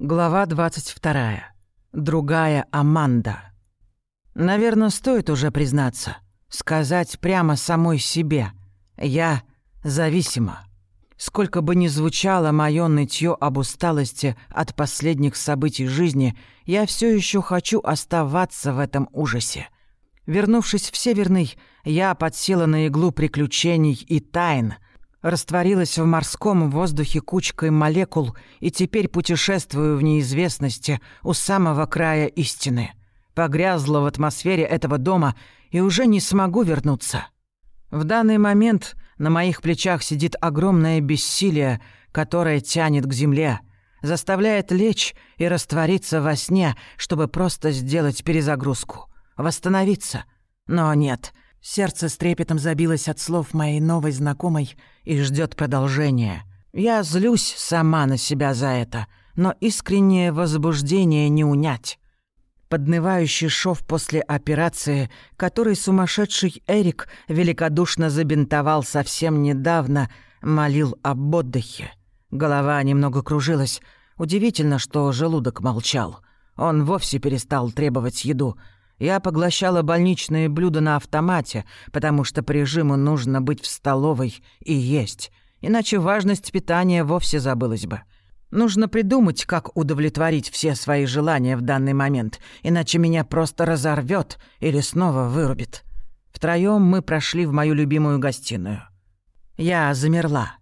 Глава 22. Другая Аманда. Наверное, стоит уже признаться, сказать прямо самой себе. Я зависима. Сколько бы ни звучало моё нытье об усталости от последних событий жизни, я все еще хочу оставаться в этом ужасе. Вернувшись в Северный, я подсела на иглу приключений и тайн — растворилась в морском воздухе кучкой молекул и теперь путешествую в неизвестности у самого края истины. Погрязла в атмосфере этого дома и уже не смогу вернуться. В данный момент на моих плечах сидит огромное бессилие, которое тянет к земле, заставляет лечь и раствориться во сне, чтобы просто сделать перезагрузку, восстановиться. Но нет — Сердце с трепетом забилось от слов моей новой знакомой и ждет продолжения. Я злюсь сама на себя за это, но искреннее возбуждение не унять. Поднывающий шов после операции, который сумасшедший Эрик великодушно забинтовал совсем недавно, молил об отдыхе. Голова немного кружилась. Удивительно, что желудок молчал. Он вовсе перестал требовать еду — я поглощала больничные блюда на автомате, потому что по режиму нужно быть в столовой и есть. Иначе важность питания вовсе забылась бы. Нужно придумать, как удовлетворить все свои желания в данный момент, иначе меня просто разорвет или снова вырубит. Втроем мы прошли в мою любимую гостиную. Я замерла.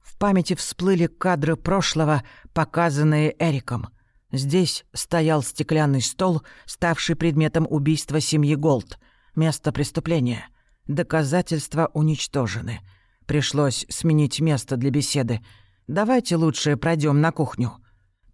В памяти всплыли кадры прошлого, показанные Эриком. Здесь стоял стеклянный стол, ставший предметом убийства семьи Голд. Место преступления. Доказательства уничтожены. Пришлось сменить место для беседы. Давайте лучше пройдем на кухню.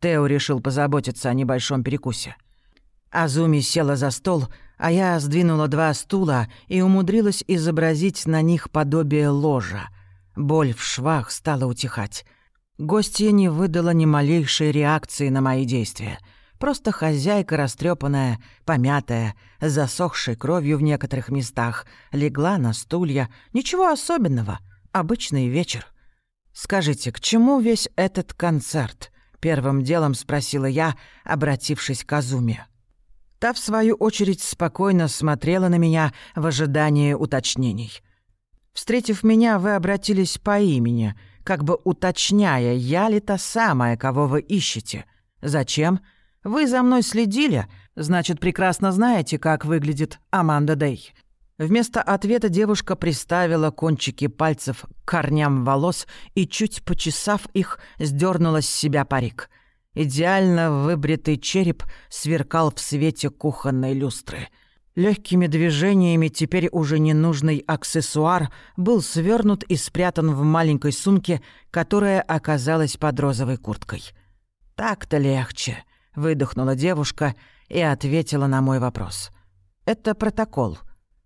Тео решил позаботиться о небольшом перекусе. Азуми села за стол, а я сдвинула два стула и умудрилась изобразить на них подобие ложа. Боль в швах стала утихать. Гостья не выдала ни малейшей реакции на мои действия. Просто хозяйка растрепанная, помятая, засохшей кровью в некоторых местах, легла на стулья. Ничего особенного. Обычный вечер. «Скажите, к чему весь этот концерт?» — первым делом спросила я, обратившись к Азуме. Та, в свою очередь, спокойно смотрела на меня в ожидании уточнений. Встретив меня, вы обратились по имени — как бы уточняя, я ли та самая, кого вы ищете. Зачем? Вы за мной следили, значит, прекрасно знаете, как выглядит Аманда Дей. Вместо ответа девушка приставила кончики пальцев к корням волос и, чуть почесав их, сдернула с себя парик. Идеально выбритый череп сверкал в свете кухонной люстры — Легкими движениями теперь уже ненужный аксессуар был свернут и спрятан в маленькой сумке, которая оказалась под розовой курткой. «Так-то легче», — выдохнула девушка и ответила на мой вопрос. «Это протокол.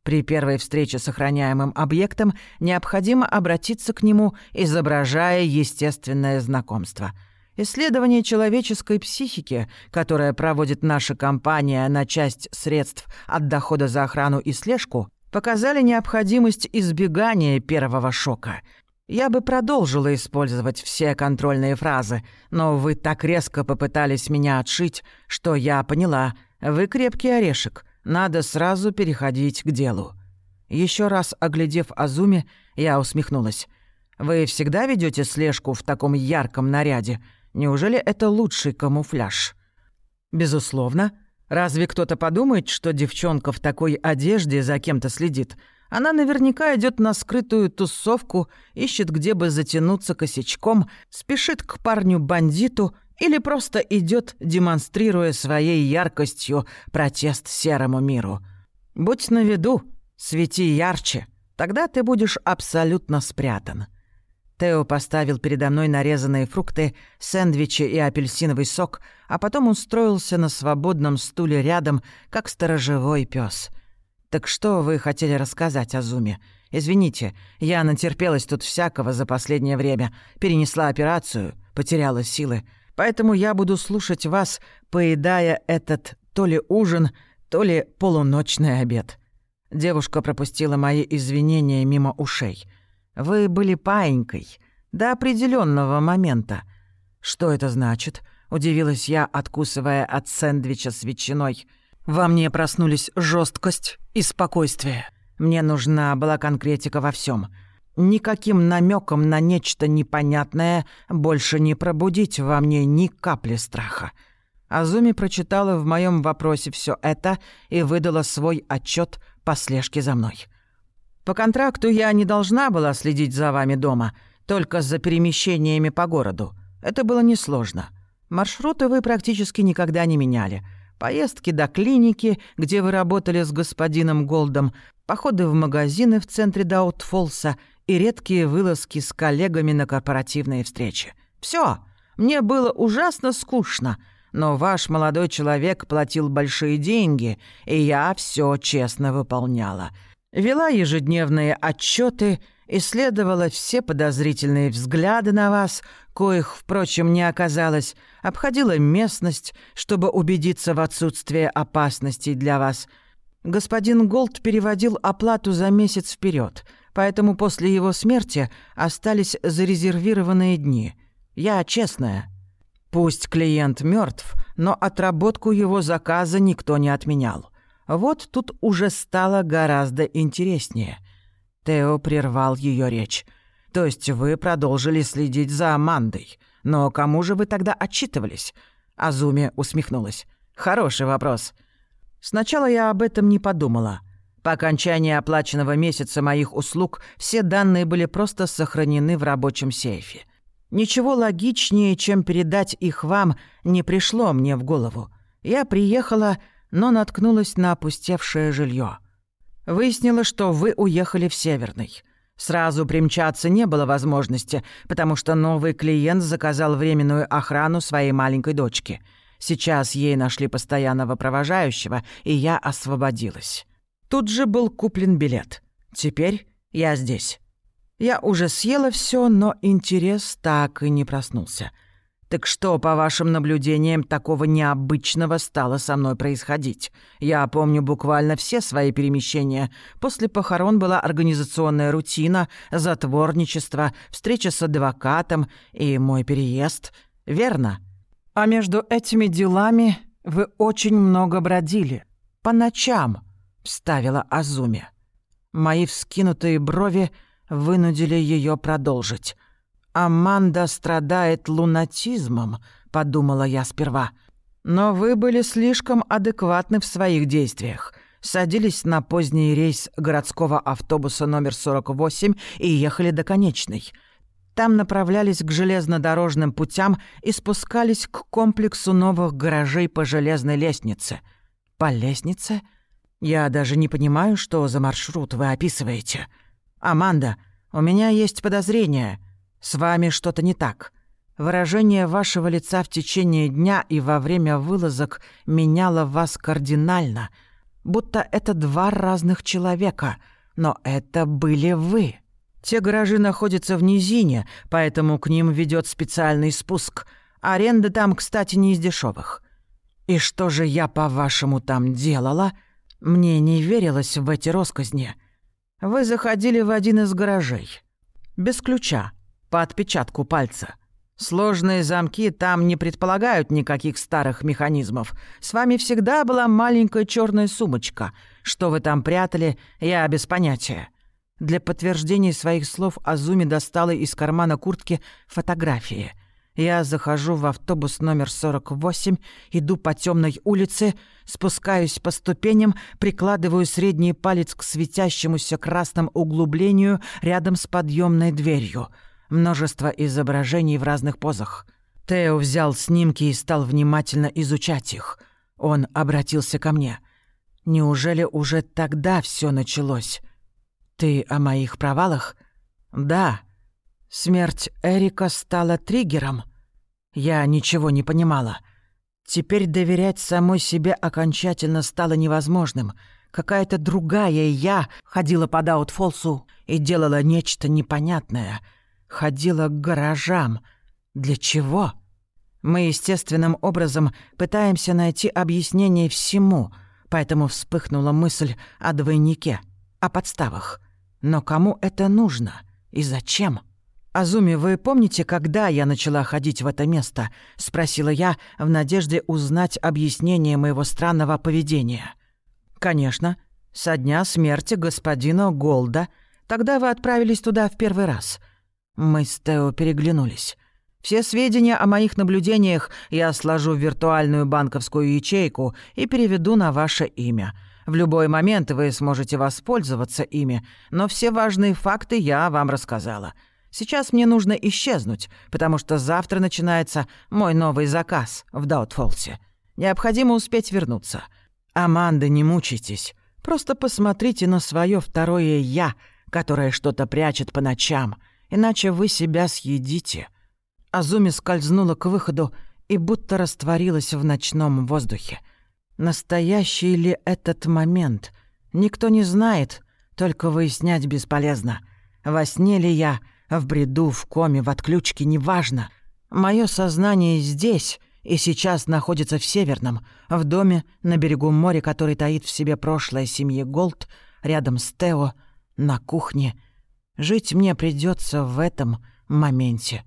При первой встрече с охраняемым объектом необходимо обратиться к нему, изображая естественное знакомство». Исследование человеческой психики, которое проводит наша компания на часть средств от дохода за охрану и слежку, показали необходимость избегания первого шока. Я бы продолжила использовать все контрольные фразы, но вы так резко попытались меня отшить, что я поняла, вы крепкий орешек, надо сразу переходить к делу. Еще раз оглядев Азуми, я усмехнулась. «Вы всегда ведете слежку в таком ярком наряде?» Неужели это лучший камуфляж? Безусловно. Разве кто-то подумает, что девчонка в такой одежде за кем-то следит? Она наверняка идет на скрытую тусовку, ищет, где бы затянуться косячком, спешит к парню-бандиту или просто идет, демонстрируя своей яркостью протест серому миру. Будь на виду, свети ярче, тогда ты будешь абсолютно спрятан. Тео поставил передо мной нарезанные фрукты, сэндвичи и апельсиновый сок, а потом устроился на свободном стуле рядом, как сторожевой пес. «Так что вы хотели рассказать о Зуме? Извините, я натерпелась тут всякого за последнее время, перенесла операцию, потеряла силы, поэтому я буду слушать вас, поедая этот то ли ужин, то ли полуночный обед». Девушка пропустила мои извинения мимо ушей — вы были паинькой до определенного момента. Что это значит? — удивилась я, откусывая от сэндвича с ветчиной. Во мне проснулись жесткость и спокойствие. Мне нужна была конкретика во всем. Никаким намеком на нечто непонятное больше не пробудить во мне ни капли страха. Азуми прочитала в моем вопросе все это и выдала свой отчет по слежке за мной. «По контракту я не должна была следить за вами дома, только за перемещениями по городу. Это было несложно. Маршруты вы практически никогда не меняли. Поездки до клиники, где вы работали с господином Голдом, походы в магазины в центре Даутфолса и редкие вылазки с коллегами на корпоративные встречи. Все. Мне было ужасно скучно, но ваш молодой человек платил большие деньги, и я все честно выполняла. Вела ежедневные отчеты, исследовала все подозрительные взгляды на вас, коих, впрочем, не оказалось, обходила местность, чтобы убедиться в отсутствии опасностей для вас — Господин Голд переводил оплату за месяц вперед, поэтому после его смерти остались зарезервированные дни. Я честная. Пусть клиент мертв, но отработку его заказа никто не отменял. Вот тут уже стало гораздо интереснее. Тео прервал ее речь. То есть вы продолжили следить за Амандой. Но кому же вы тогда отчитывались? Азуми усмехнулась. Хороший вопрос. Сначала я об этом не подумала. По окончании оплаченного месяца моих услуг все данные были просто сохранены в рабочем сейфе. Ничего логичнее, чем передать их вам, не пришло мне в голову. Я приехала, но наткнулась на опустевшее жилье. Выяснила, что вы уехали в Северный. Сразу примчаться не было возможности, потому что новый клиент заказал временную охрану своей маленькой дочки — Сейчас ей нашли постоянного провожающего, и я освободилась. Тут же был куплен билет. Теперь я здесь. Я уже съела все, но интерес так и не проснулся. Так что, по вашим наблюдениям, такого необычного стало со мной происходить? Я помню буквально все свои перемещения. После похорон была организационная рутина, затворничество, встреча с адвокатом и мой переезд. Верно? А между этими делами вы очень много бродили. По ночам, вставила Азуми. Мои вскинутые брови вынудили ее продолжить. «Аманда страдает лунатизмом», — подумала я сперва. «Но вы были слишком адекватны в своих действиях. Садились на поздний рейс городского автобуса номер 48 и ехали до конечной. Там направлялись к железнодорожным путям и спускались к комплексу новых гаражей по железной лестнице. По лестнице? Я даже не понимаю, что за маршрут вы описываете. Аманда, у меня есть подозрение. С вами что-то не так. Выражение вашего лица в течение дня и во время вылазок меняло вас кардинально, будто это два разных человека, но это были вы. Те гаражи находятся в низине, поэтому к ним ведет специальный спуск. Аренда там, кстати, не из дешевых. И что же я, по-вашему, там делала? Мне не верилось в эти росказни. Вы заходили в один из гаражей. Без ключа, по отпечатку пальца. Сложные замки там не предполагают никаких старых механизмов. С вами всегда была маленькая черная сумочка. Что вы там прятали, я без понятия. Для подтверждения своих слов Азуми достала из кармана куртки фотографии. Я захожу в автобус номер 48, иду по темной улице, спускаюсь по ступеням, прикладываю средний палец к светящемуся красным углублению рядом с подъемной дверью. Множество изображений в разных позах. Тео взял снимки и стал внимательно изучать их. Он обратился ко мне. «Неужели уже тогда все началось?» «Ты о моих провалах?» «Да. Смерть Эрика стала триггером. Я ничего не понимала. Теперь доверять самой себе окончательно стало невозможным. Какая-то другая я ходила по Даутфолсу и делала нечто непонятное. Ходила к гаражам. Для чего?» Мы естественным образом пытаемся найти объяснение всему, поэтому вспыхнула мысль о двойнике, о подставах. Но кому это нужно и зачем? «Азуми, вы помните, когда я начала ходить в это место?» — спросила я в надежде узнать объяснение моего странного поведения. «Конечно. Со дня смерти господина Голда. Тогда вы отправились туда в первый раз». Мы с Тео переглянулись. Все сведения о моих наблюдениях я сложу в виртуальную банковскую ячейку и переведу на ваше имя. В любой момент вы сможете воспользоваться ими, но все важные факты я вам рассказала. Сейчас мне нужно исчезнуть, потому что завтра начинается мой новый заказ в Даутфолсе. Необходимо успеть вернуться. Аманда, не мучайтесь. Просто посмотрите на свое второе «я», которое что-то прячет по ночам, иначе вы себя съедите». Азуми скользнула к выходу и будто растворилась в ночном воздухе. Настоящий ли этот момент? Никто не знает, только выяснять бесполезно. Во сне ли я — в бреду, в коме, в отключке, неважно. Мое сознание здесь и сейчас находится в Северном, в доме на берегу моря, который таит в себе прошлое семьи Голд, рядом с Тео, на кухне. Жить мне придется в этом моменте.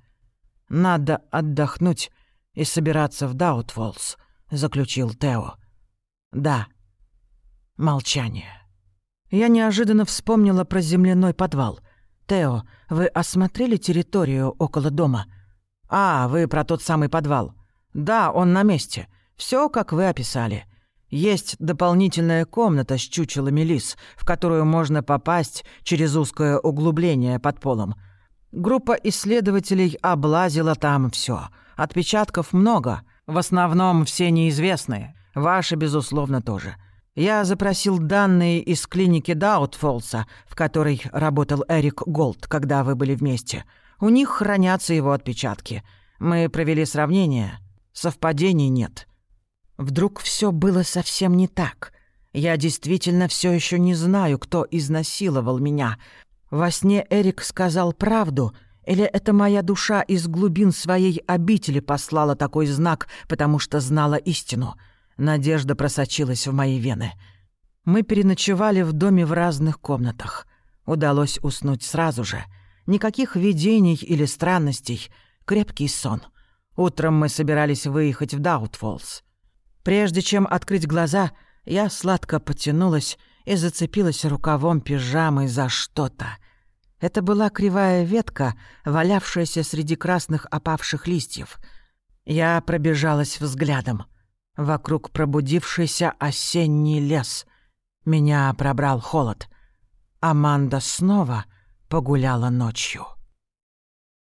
Надо отдохнуть и собираться в Даутфолс, заключил Тео. Да. Молчание. Я неожиданно вспомнила про земляной подвал. «Тео, вы осмотрели территорию около дома?» «А, вы про тот самый подвал. Да, он на месте. Все, как вы описали. Есть дополнительная комната с чучелами лис, в которую можно попасть через узкое углубление под полом. Группа исследователей облазила там все. Отпечатков много. В основном все неизвестные. Ваши, безусловно, тоже. Я запросил данные из клиники Даутфолса, в которой работал Эрик Голд, когда вы были вместе. У них хранятся его отпечатки. Мы провели сравнение. Совпадений нет. Вдруг все было совсем не так. Я действительно все еще не знаю, кто изнасиловал меня. Во сне Эрик сказал правду, или это моя душа из глубин своей обители послала такой знак, потому что знала истину — Надежда просочилась в мои вены. Мы переночевали в доме в разных комнатах. Удалось уснуть сразу же. Никаких видений или странностей. Крепкий сон. Утром мы собирались выехать в Даутфолс. Прежде чем открыть глаза, я сладко потянулась и зацепилась рукавом пижамы за что-то. Это была кривая ветка, валявшаяся среди красных опавших листьев. Я пробежалась взглядом — Вокруг пробудившийся осенний лес. Меня пробрал холод. Аманда снова погуляла ночью.